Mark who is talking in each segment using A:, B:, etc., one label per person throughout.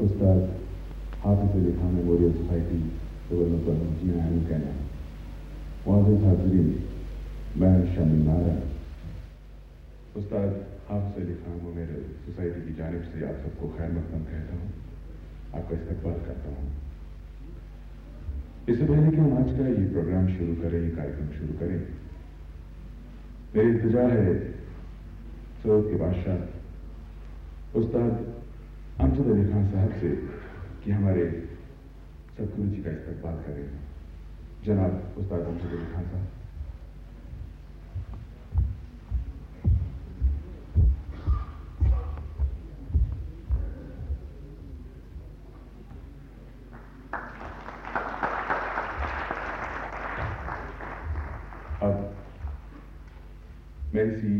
A: उस्ताद Hafiz Ali Khan memorial society जी आयन कहना मोहम्मद हाजरीन मैं शमी नारा उस्ताद हाफिज अली खान मेमोरियल सोसाइटी की जानब से आप सबको खैर मकदम कहता हूँ, आपका इस्तेमाल करता हूँ. इससे पहले कि हम आज का ये प्रोग्राम शुरू करें, ये कार्यक्रम शुरू करें, मेरी इल्तजा है सऊद के बादशाह, उस्ताद अमजद अली खान साहब से कि हमारे सतगुरु जी का इस्तेबाल करें जनाब उस्ताद अमजद अली खान साहब अब मैं इसी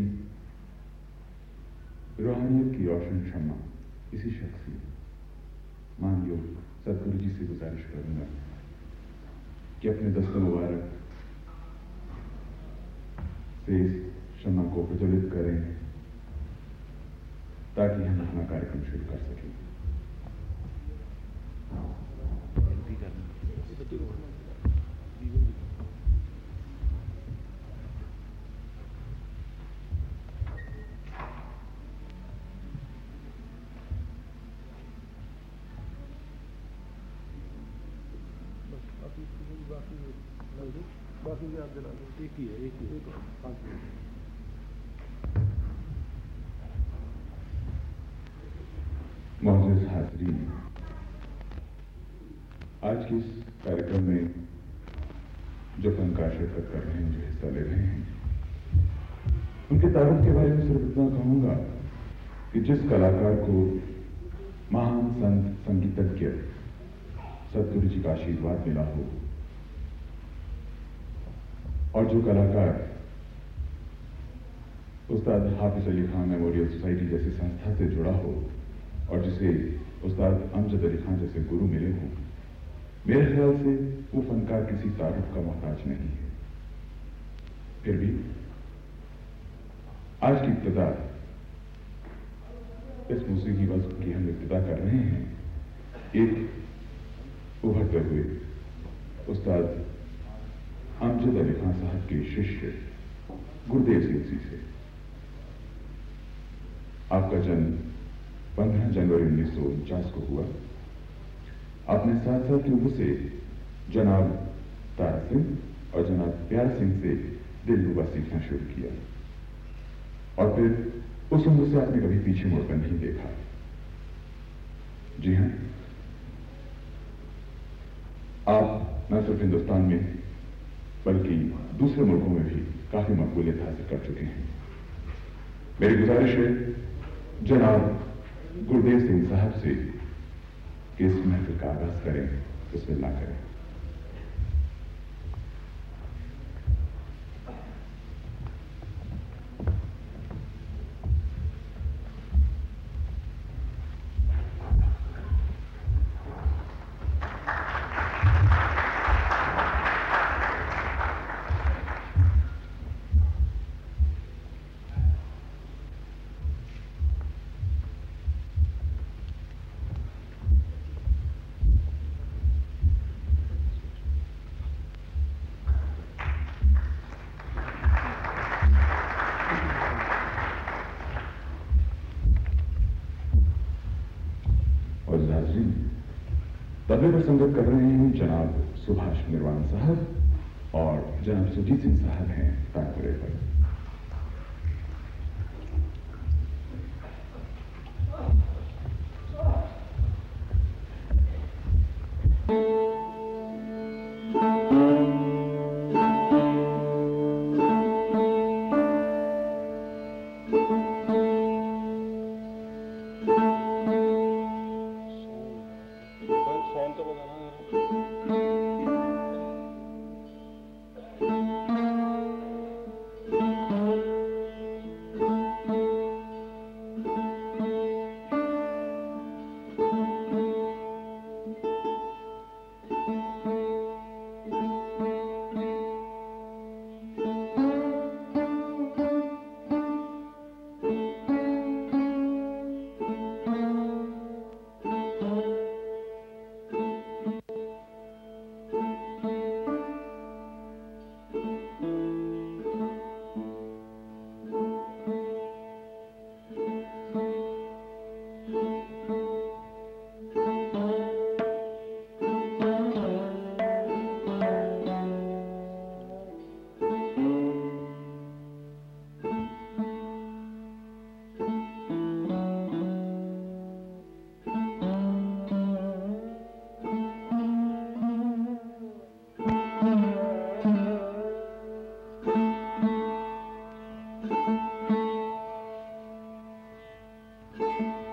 A: रूहानियत की रोशन क्षमा इसी शख्स की मानियो सदगुरु जी से गुजारिश करूँगा अपने मुबारक से क्षमा को प्रज्वलित करें ताकि हम अपना कार्यक्रम शुरू कर सकें।
B: बाकी भी आप दो एक ही है, एक ही एक पाँच मिनट
A: आज के इस कार्यक्रम में जो फनकार शिरकत कर रहे हैं, जो हिस्सा ले रहे हैं, उनके तारुफ के बारे में सिर्फ़ इतना कहूँगा कि जिस कलाकार को महान संत, संगीतज्ञ सतगुरु जी का आशीर्वाद मिला हो और जो कलाकार उस्ताद हाफिज अली खान मेमोरियल सोसाइटी जैसी संस्था से जुड़ा हो और जिसे उस्ताद अमजद अली खान जैसे गुरु मिले हों, मेरे ख्याल से वो फनकार किसी तारुफ का मोहताज नहीं है। फिर भी आज की इब्तदा इस मौसीकी वज्फ की हम इब्तदा कर रहे हैं, एक उभरते हुए उस्ताद अमजद अली खान साहब के शिष्य गुरुदेव सिंह जी से। आपका जन्म 15 जनवरी उन्नीस सौ उनचास को हुआ। आपने सात साल की उम्र से जनाब तारा सिंह और जनाब प्यार सिंह से दिल रुबा सीखना शुरू किया। और फिर उस उम्र से आपने कभी पीछे मुड़कर नहीं देखा। जी हाँ। आप न सिर्फ़ हिंदुस्तान में बल्कि दूसरे मुल्कों में भी काफ़ी मकबूलियत हासिल कर चुके हैं। मेरी गुजारिश है, जनाब गुरदेव सिंह साहब से कि इस महफिल का आगाज़ करें बिस्मिल्लाह करें। संगत कर रहे हैं जनाब सुभाष निर्वाण साहब और जनाब सुजीत सिंह साहब हैं तानपुरे पर।
B: Song ok
C: you